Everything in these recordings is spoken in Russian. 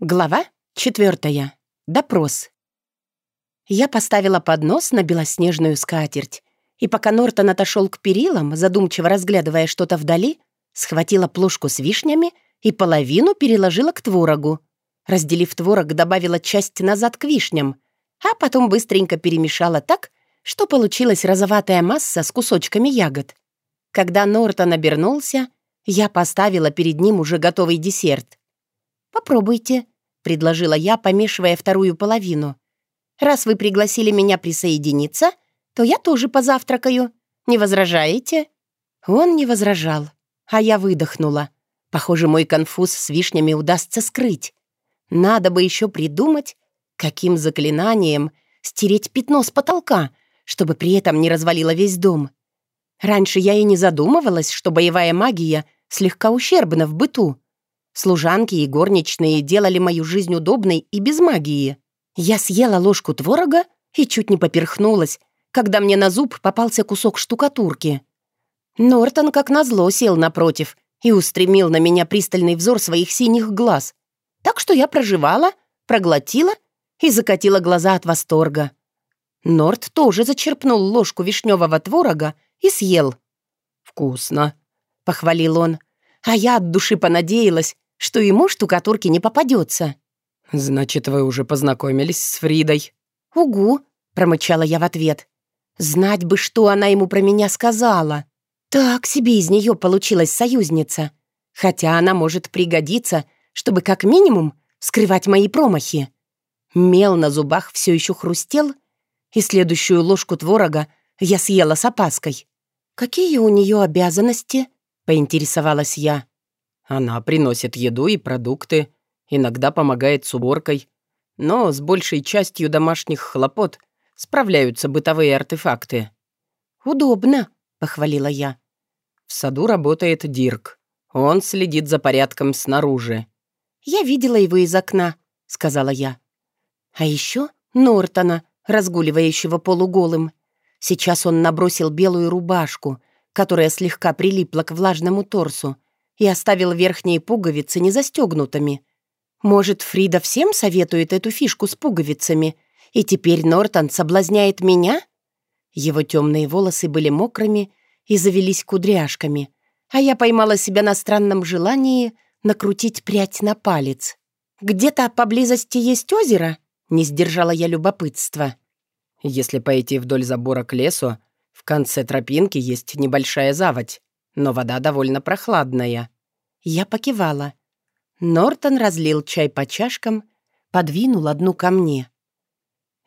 Глава четвертая. Допрос. Я поставила поднос на белоснежную скатерть, и пока Нортон отошел к перилам, задумчиво разглядывая что-то вдали, схватила плошку с вишнями и половину переложила к творогу. Разделив творог, добавила часть назад к вишням, а потом быстренько перемешала так, что получилась розоватая масса с кусочками ягод. Когда Нортон обернулся, я поставила перед ним уже готовый десерт — «Попробуйте», — предложила я, помешивая вторую половину. «Раз вы пригласили меня присоединиться, то я тоже позавтракаю. Не возражаете?» Он не возражал, а я выдохнула. Похоже, мой конфуз с вишнями удастся скрыть. Надо бы еще придумать, каким заклинанием стереть пятно с потолка, чтобы при этом не развалило весь дом. Раньше я и не задумывалась, что боевая магия слегка ущербна в быту. Служанки и горничные делали мою жизнь удобной и без магии. Я съела ложку творога и чуть не поперхнулась, когда мне на зуб попался кусок штукатурки. Нортон, как назло, сел напротив и устремил на меня пристальный взор своих синих глаз. Так что я проживала, проглотила и закатила глаза от восторга. Норт тоже зачерпнул ложку вишневого творога и съел. «Вкусно», — похвалил он. А я от души понадеялась, что ему штукатурки не попадется. «Значит, вы уже познакомились с Фридой?» «Угу», — промычала я в ответ. «Знать бы, что она ему про меня сказала. Так себе из нее получилась союзница. Хотя она может пригодиться, чтобы как минимум скрывать мои промахи». Мел на зубах все еще хрустел, и следующую ложку творога я съела с опаской. «Какие у нее обязанности?» — поинтересовалась я. Она приносит еду и продукты, иногда помогает с уборкой, но с большей частью домашних хлопот справляются бытовые артефакты. «Удобно», — похвалила я. В саду работает Дирк. Он следит за порядком снаружи. «Я видела его из окна», — сказала я. «А еще Нортона, разгуливающего полуголым. Сейчас он набросил белую рубашку, которая слегка прилипла к влажному торсу, и оставил верхние пуговицы незастегнутыми. Может, Фрида всем советует эту фишку с пуговицами, и теперь Нортон соблазняет меня? Его темные волосы были мокрыми и завелись кудряшками, а я поймала себя на странном желании накрутить прядь на палец. «Где-то поблизости есть озеро?» — не сдержала я любопытства. «Если пойти вдоль забора к лесу, в конце тропинки есть небольшая заводь но вода довольно прохладная». Я покивала. Нортон разлил чай по чашкам, подвинул одну ко мне.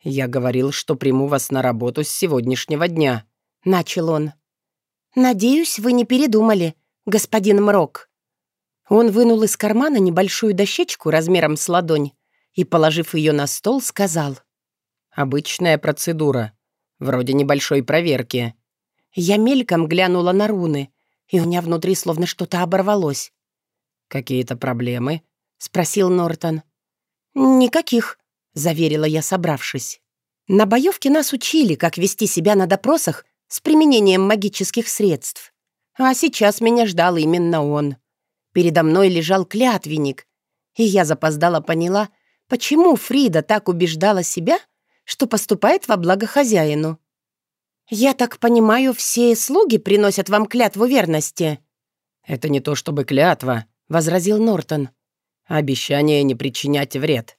«Я говорил, что приму вас на работу с сегодняшнего дня», — начал он. «Надеюсь, вы не передумали, господин Мрок». Он вынул из кармана небольшую дощечку размером с ладонь и, положив ее на стол, сказал. «Обычная процедура, вроде небольшой проверки». Я мельком глянула на руны и у меня внутри словно что-то оборвалось. «Какие-то проблемы?» — спросил Нортон. «Никаких», — заверила я, собравшись. На боевке нас учили, как вести себя на допросах с применением магических средств. А сейчас меня ждал именно он. Передо мной лежал клятвенник, и я запоздала поняла, почему Фрида так убеждала себя, что поступает во благо хозяину. «Я так понимаю, все слуги приносят вам клятву верности?» «Это не то чтобы клятва», — возразил Нортон. «Обещание не причинять вред.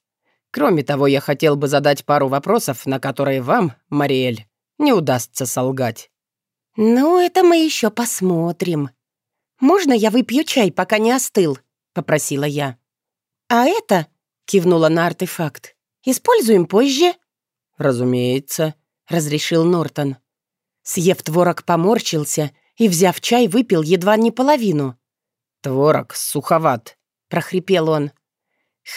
Кроме того, я хотел бы задать пару вопросов, на которые вам, Мариэль, не удастся солгать». «Ну, это мы еще посмотрим. Можно я выпью чай, пока не остыл?» — попросила я. «А это?» — кивнула на артефакт. «Используем позже?» «Разумеется», — разрешил Нортон. Съев творог, поморщился и, взяв чай, выпил едва не половину. «Творог суховат», — прохрипел он.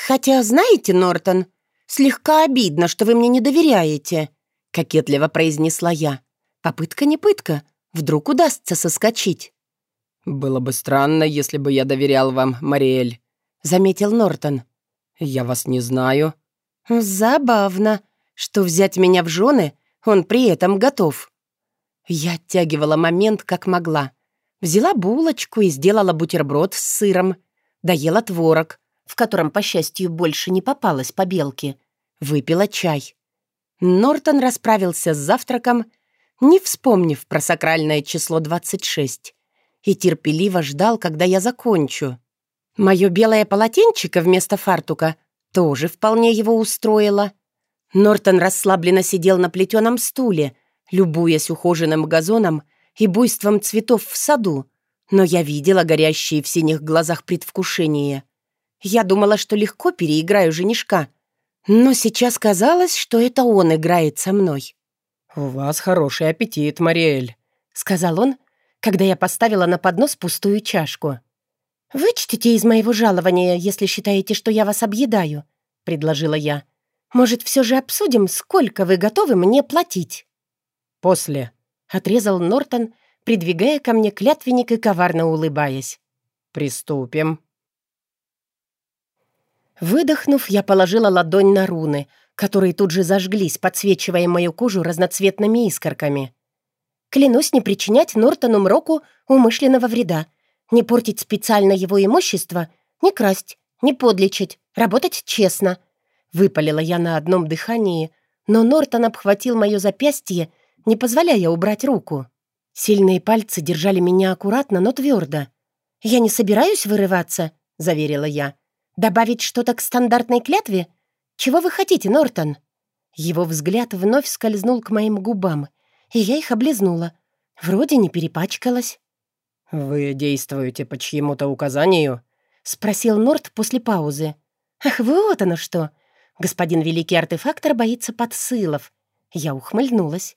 «Хотя, знаете, Нортон, слегка обидно, что вы мне не доверяете», — кокетливо произнесла я. «Попытка не пытка. Вдруг удастся соскочить». «Было бы странно, если бы я доверял вам, Мариэль», — заметил Нортон. «Я вас не знаю». «Забавно, что взять меня в жены он при этом готов». Я оттягивала момент, как могла. Взяла булочку и сделала бутерброд с сыром. Доела творог, в котором, по счастью, больше не попалось побелки, выпила чай. Нортон расправился с завтраком, не вспомнив про сакральное число 26, и терпеливо ждал, когда я закончу. Мое белое полотенчико вместо фартука тоже вполне его устроило. Нортон расслабленно сидел на плетеном стуле, любуясь ухоженным газоном и буйством цветов в саду, но я видела горящие в синих глазах предвкушение. Я думала, что легко переиграю женишка, но сейчас казалось, что это он играет со мной. «У вас хороший аппетит, Мариэль», — сказал он, когда я поставила на поднос пустую чашку. «Вычтите из моего жалования, если считаете, что я вас объедаю», — предложила я. «Может, все же обсудим, сколько вы готовы мне платить?» «После», — отрезал Нортон, придвигая ко мне клятвенник и коварно улыбаясь. «Приступим». Выдохнув, я положила ладонь на руны, которые тут же зажглись, подсвечивая мою кожу разноцветными искорками. Клянусь не причинять Нортону Мроку умышленного вреда, не портить специально его имущество, не красть, не подлечить, работать честно. Выпалила я на одном дыхании, но Нортон обхватил мое запястье, не позволяя убрать руку. Сильные пальцы держали меня аккуратно, но твердо. «Я не собираюсь вырываться», — заверила я. «Добавить что-то к стандартной клятве? Чего вы хотите, Нортон?» Его взгляд вновь скользнул к моим губам, и я их облизнула. Вроде не перепачкалась. «Вы действуете по чьему-то указанию?» — спросил Норт после паузы. «Ах, вот оно что! Господин великий артефактор боится подсылов». Я ухмыльнулась.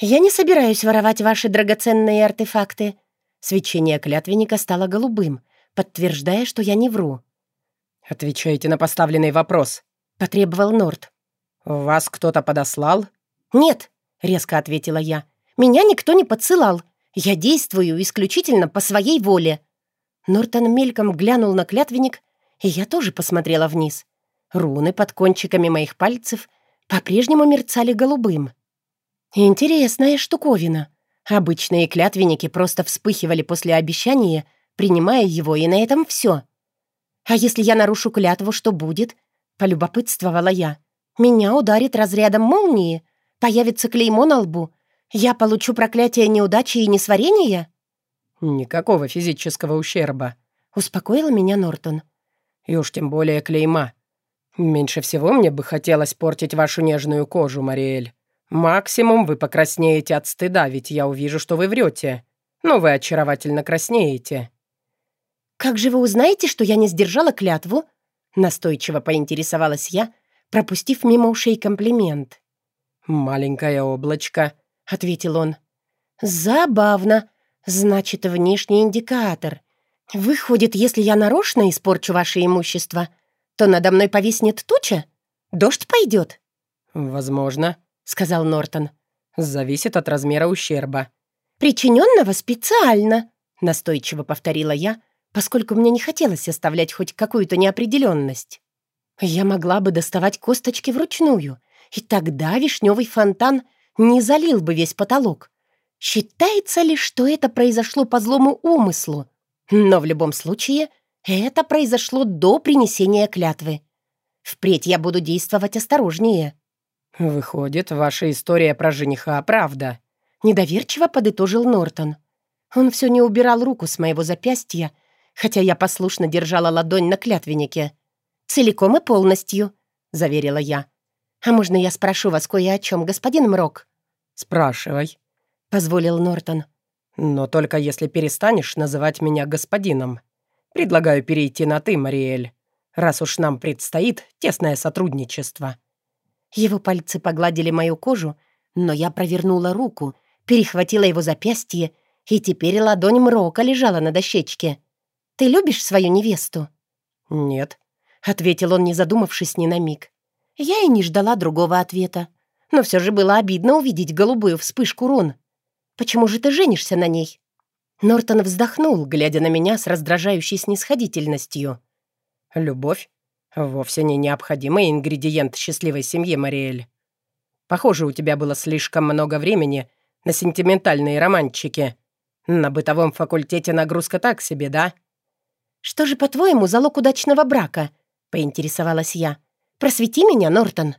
«Я не собираюсь воровать ваши драгоценные артефакты». Свечение клятвенника стало голубым, подтверждая, что я не вру. «Отвечайте на поставленный вопрос», — потребовал Норт. «Вас кто-то подослал?» «Нет», — резко ответила я. «Меня никто не подсылал. Я действую исключительно по своей воле». Нортон мельком глянул на клятвенник, и я тоже посмотрела вниз. Руны под кончиками моих пальцев по-прежнему мерцали голубым. Интересная штуковина. Обычные клятвенники просто вспыхивали после обещания, принимая его, и на этом все. «А если я нарушу клятву, что будет?» — полюбопытствовала я. «Меня ударит разрядом молнии, появится клеймо на лбу. Я получу проклятие неудачи и несварения?» «Никакого физического ущерба», — успокоил меня Нортон. «И уж тем более клейма. Меньше всего мне бы хотелось портить вашу нежную кожу, Мариэль. Максимум вы покраснеете от стыда, ведь я увижу, что вы врете. Но вы очаровательно краснеете». «Как же вы узнаете, что я не сдержала клятву?» Настойчиво поинтересовалась я, пропустив мимо ушей комплимент. «Маленькое облачко», — ответил он. «Забавно. Значит, внешний индикатор. Выходит, если я нарочно испорчу ваше имущество, то надо мной повиснет туча? Дождь пойдет?» «Возможно», — сказал Нортон. «Зависит от размера ущерба». «Причиненного специально», — настойчиво повторила я, поскольку мне не хотелось оставлять хоть какую-то неопределенность. Я могла бы доставать косточки вручную, и тогда вишневый фонтан не залил бы весь потолок. Считается ли, что это произошло по злому умыслу? Но в любом случае это произошло до принесения клятвы. Впредь я буду действовать осторожнее. «Выходит, ваша история про жениха правда», — недоверчиво подытожил Нортон. Он все не убирал руку с моего запястья, хотя я послушно держала ладонь на клятвеннике. «Целиком и полностью», — заверила я. «А можно я спрошу вас кое о чем, господин Мрок?» «Спрашивай», — позволил Нортон. «Но только если перестанешь называть меня господином. Предлагаю перейти на «ты», Мариэль, раз уж нам предстоит тесное сотрудничество». Его пальцы погладили мою кожу, но я провернула руку, перехватила его запястье, и теперь ладонь Мрока лежала на дощечке. «Ты любишь свою невесту?» «Нет», — ответил он, не задумавшись ни на миг. Я и не ждала другого ответа. Но все же было обидно увидеть голубую вспышку рун. «Почему же ты женишься на ней?» Нортон вздохнул, глядя на меня с раздражающей снисходительностью. «Любовь Вовсе не необходимый ингредиент счастливой семьи, Мариэль. Похоже, у тебя было слишком много времени на сентиментальные романчики. На бытовом факультете нагрузка так себе, да? «Что же, по-твоему, залог удачного брака?» — поинтересовалась я. «Просвети меня, Нортон».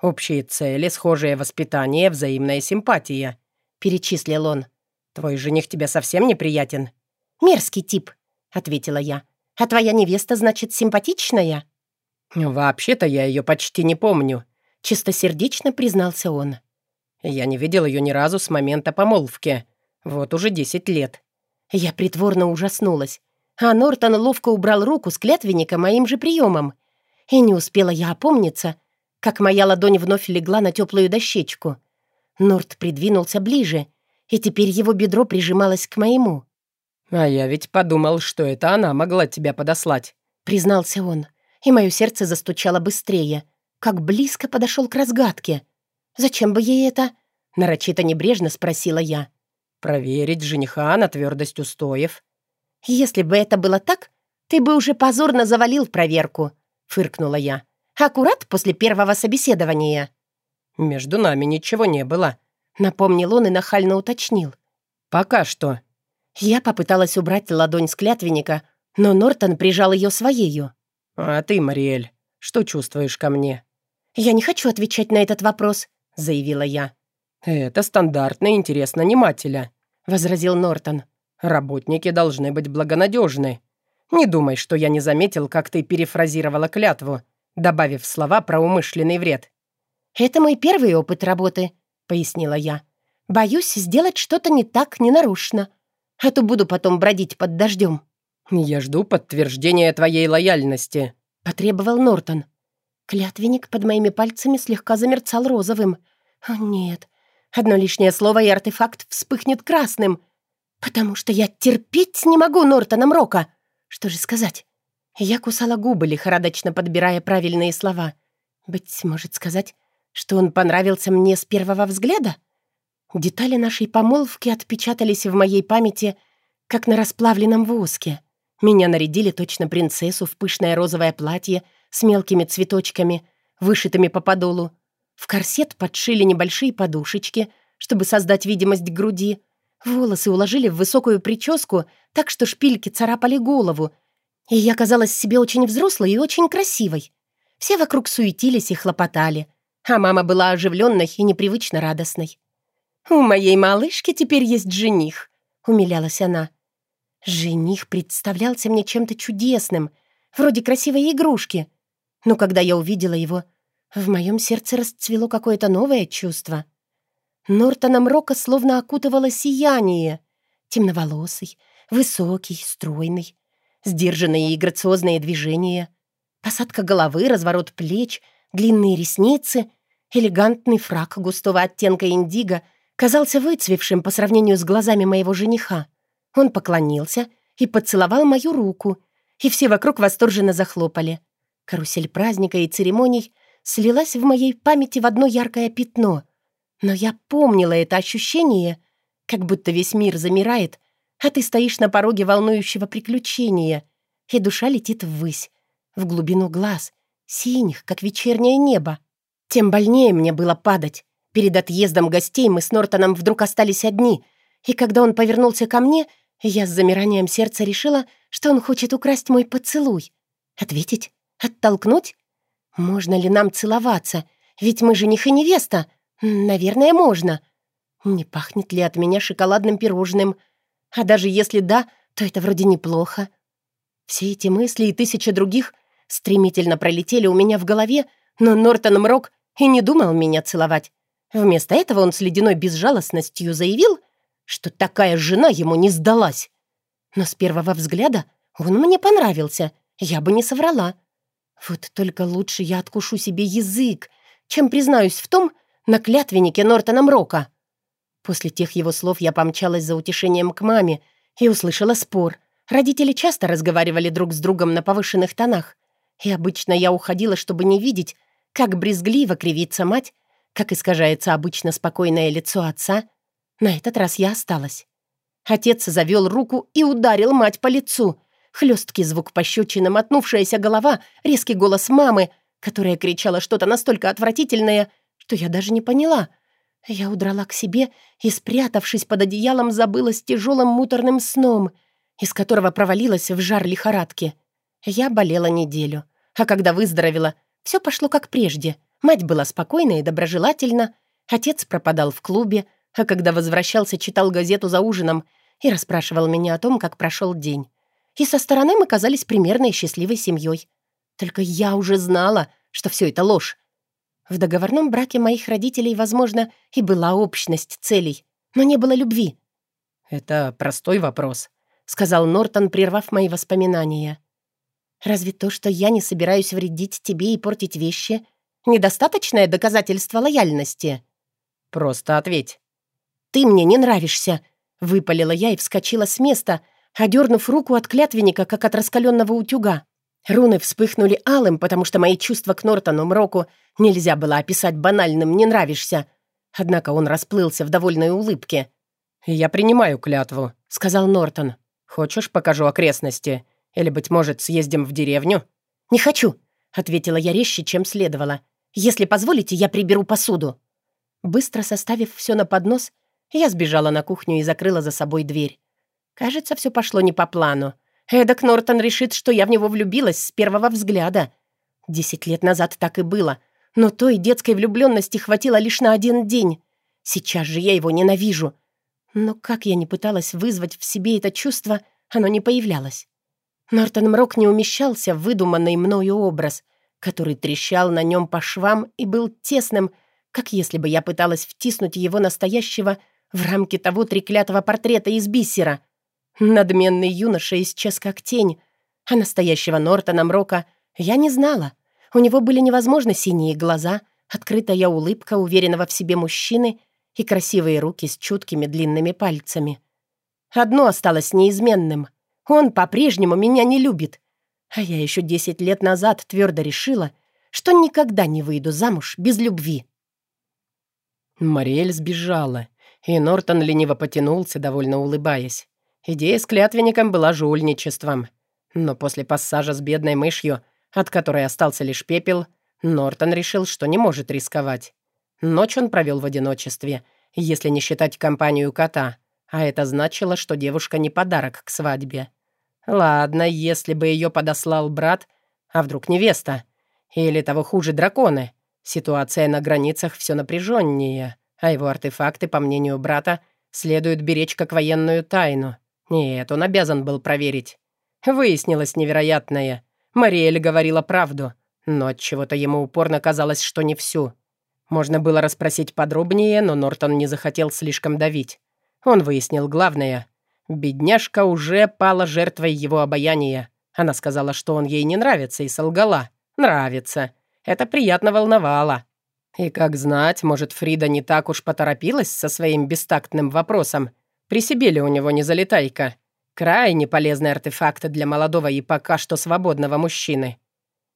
«Общие цели, схожее воспитание, взаимная симпатия», — перечислил он. «Твой жених тебе совсем неприятен?» «Мерзкий тип», — ответила я. «А твоя невеста, значит, симпатичная?» «Вообще-то я ее почти не помню», — чистосердечно признался он. «Я не видел ее ни разу с момента помолвки. Вот уже десять лет». Я притворно ужаснулась, а Нортон ловко убрал руку с клятвенника моим же приемом. И не успела я опомниться, как моя ладонь вновь легла на теплую дощечку. Норт придвинулся ближе, и теперь его бедро прижималось к моему. «А я ведь подумал, что это она могла тебя подослать», — признался он, и мое сердце застучало быстрее, как близко подошел к разгадке. «Зачем бы ей это?» — нарочито небрежно спросила я. «Проверить жениха на твердость устоев». «Если бы это было так, ты бы уже позорно завалил проверку», — фыркнула я. Аккурат после первого собеседования». «Между нами ничего не было», — напомнил он и нахально уточнил. «Пока что». Я попыталась убрать ладонь с клятвенника, но Нортон прижал ее своею. «А ты, Мариэль, что чувствуешь ко мне?» «Я не хочу отвечать на этот вопрос», — заявила я. «Это стандартный интерес нанимателя», — возразил Нортон. «Работники должны быть благонадежны. Не думай, что я не заметил, как ты перефразировала клятву добавив слова про умышленный вред. «Это мой первый опыт работы», — пояснила я. «Боюсь сделать что-то не так ненарушно, а то буду потом бродить под дождем». «Я жду подтверждения твоей лояльности», — потребовал Нортон. Клятвенник под моими пальцами слегка замерцал розовым. «О, нет. Одно лишнее слово, и артефакт вспыхнет красным. Потому что я терпеть не могу Нортона Мрока. Что же сказать? Я кусала губы, лихорадочно подбирая правильные слова. Быть может сказать, что он понравился мне с первого взгляда? Детали нашей помолвки отпечатались в моей памяти, как на расплавленном воске. Меня нарядили точно принцессу в пышное розовое платье с мелкими цветочками, вышитыми по подолу. В корсет подшили небольшие подушечки, чтобы создать видимость груди. Волосы уложили в высокую прическу, так что шпильки царапали голову, и я казалась себе очень взрослой и очень красивой. Все вокруг суетились и хлопотали, а мама была оживленной и непривычно радостной. «У моей малышки теперь есть жених», — умилялась она. Жених представлялся мне чем-то чудесным, вроде красивой игрушки. Но когда я увидела его, в моем сердце расцвело какое-то новое чувство. Нортона Мрока словно окутывало сияние. Темноволосый, высокий, стройный сдержанные и грациозные движения, посадка головы, разворот плеч, длинные ресницы, элегантный фрак густого оттенка индиго казался выцвевшим по сравнению с глазами моего жениха. Он поклонился и поцеловал мою руку, и все вокруг восторженно захлопали. Карусель праздника и церемоний слилась в моей памяти в одно яркое пятно. Но я помнила это ощущение, как будто весь мир замирает а ты стоишь на пороге волнующего приключения, и душа летит ввысь, в глубину глаз, синих, как вечернее небо. Тем больнее мне было падать. Перед отъездом гостей мы с Нортоном вдруг остались одни, и когда он повернулся ко мне, я с замиранием сердца решила, что он хочет украсть мой поцелуй. Ответить? Оттолкнуть? Можно ли нам целоваться? Ведь мы жених и невеста. Наверное, можно. Не пахнет ли от меня шоколадным пирожным — а даже если да, то это вроде неплохо. Все эти мысли и тысячи других стремительно пролетели у меня в голове, но Нортон Мрок и не думал меня целовать. Вместо этого он с ледяной безжалостностью заявил, что такая жена ему не сдалась. Но с первого взгляда он мне понравился, я бы не соврала. Вот только лучше я откушу себе язык, чем признаюсь в том на клятвеннике Нортона Мрока. После тех его слов я помчалась за утешением к маме и услышала спор. Родители часто разговаривали друг с другом на повышенных тонах, и обычно я уходила, чтобы не видеть, как брезгливо кривится мать, как искажается обычно спокойное лицо отца. На этот раз я осталась. Отец завел руку и ударил мать по лицу. Хлесткий звук пощечины, мотнувшаяся голова, резкий голос мамы, которая кричала что-то настолько отвратительное, что я даже не поняла — я удрала к себе и, спрятавшись под одеялом, забылась тяжелым муторным сном. из которого провалилась в жар лихорадки. Я болела неделю, а когда выздоровела, все пошло как прежде. Мать была спокойна и доброжелательна, отец пропадал в клубе, а когда возвращался, читал газету за ужином и расспрашивал меня о том, как прошел день. И со стороны мы казались примерной счастливой семьей. Только я уже знала, что все это ложь. В договорном браке моих родителей, возможно, и была общность целей, но не было любви. «Это простой вопрос», — сказал Нортон, прервав мои воспоминания. «Разве то, что я не собираюсь вредить тебе и портить вещи, недостаточное доказательство лояльности?» «Просто ответь». «Ты мне не нравишься», — выпалила я и вскочила с места, одернув руку от клятвенника, как от раскаленного утюга. Руны вспыхнули алым, потому что мои чувства к Нортону Мроку нельзя было описать банальным «не нравишься». Однако он расплылся в довольной улыбке. «Я принимаю клятву», — сказал Нортон. «Хочешь, покажу окрестности? Или, быть может, съездим в деревню?» «Не хочу», — ответила я резче, чем следовало. «Если позволите, я приберу посуду». Быстро составив все на поднос, я сбежала на кухню и закрыла за собой дверь. Кажется, все пошло не по плану. Эдак Нортон решит, что я в него влюбилась с первого взгляда. Десять лет назад так и было, но той детской влюбленности хватило лишь на один день. Сейчас же я его ненавижу. Но как я не пыталась вызвать в себе это чувство, оно не появлялось. Нортон Мрок не умещался в выдуманный мною образ, который трещал на нем по швам и был тесным, как если бы я пыталась втиснуть его настоящего в рамки того треклятого портрета из бисера — Надменный юноша исчез как тень, а настоящего Нортона Мрока я не знала. У него были невозможно синие глаза, открытая улыбка уверенного в себе мужчины и красивые руки с чуткими длинными пальцами. Одно осталось неизменным. Он по-прежнему меня не любит. А я еще десять лет назад твердо решила, что никогда не выйду замуж без любви. Мариэль сбежала, и Нортон лениво потянулся, довольно улыбаясь. Идея с клятвенником была жульничеством. Но после пассажа с бедной мышью, от которой остался лишь пепел, Нортон решил, что не может рисковать. Ночь он провел в одиночестве, если не считать компанию кота, а это значило, что девушка не подарок к свадьбе. Ладно, если бы ее подослал брат, а вдруг невеста? Или того хуже драконы? Ситуация на границах все напряженнее, а его артефакты, по мнению брата, следует беречь как военную тайну. Нет, он обязан был проверить. Выяснилось невероятное. Мариэль говорила правду, но от чего то ему упорно казалось, что не всю. Можно было расспросить подробнее, но Нортон не захотел слишком давить. Он выяснил главное. Бедняжка уже пала жертвой его обаяния. Она сказала, что он ей не нравится, и солгала. Нравится. Это приятно волновало. И как знать, может, Фрида не так уж поторопилась со своим бестактным вопросом, при себе ли у него не залетайка? Крайне полезный артефакт для молодого и пока что свободного мужчины.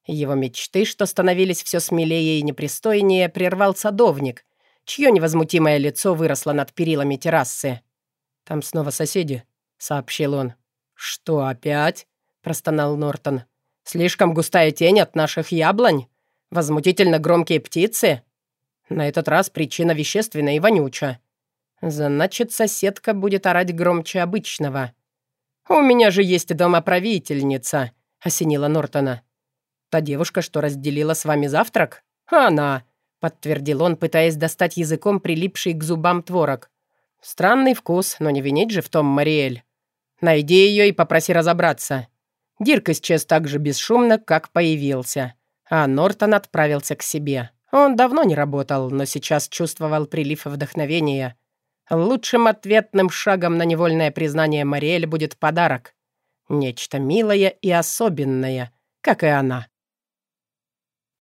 Его мечты, что становились все смелее и непристойнее, прервал садовник, чье невозмутимое лицо выросло над перилами террасы. «Там снова соседи», — сообщил он. «Что опять?» — простонал Нортон. «Слишком густая тень от наших яблонь? Возмутительно громкие птицы?» На этот раз причина вещественная и вонюча. Значит, соседка будет орать громче обычного. «У меня же есть домоправительница», — осенила Нортона. «Та девушка, что разделила с вами завтрак?» «Она», — подтвердил он, пытаясь достать языком прилипший к зубам творог. «Странный вкус, но не винить же в том Мариэль. Найди ее и попроси разобраться». Дирк исчез так же бесшумно, как появился, а Нортон отправился к себе. Он давно не работал, но сейчас чувствовал прилив вдохновения — Лучшим ответным шагом на невольное признание Мариэль будет подарок. Нечто милое и особенное, как и она.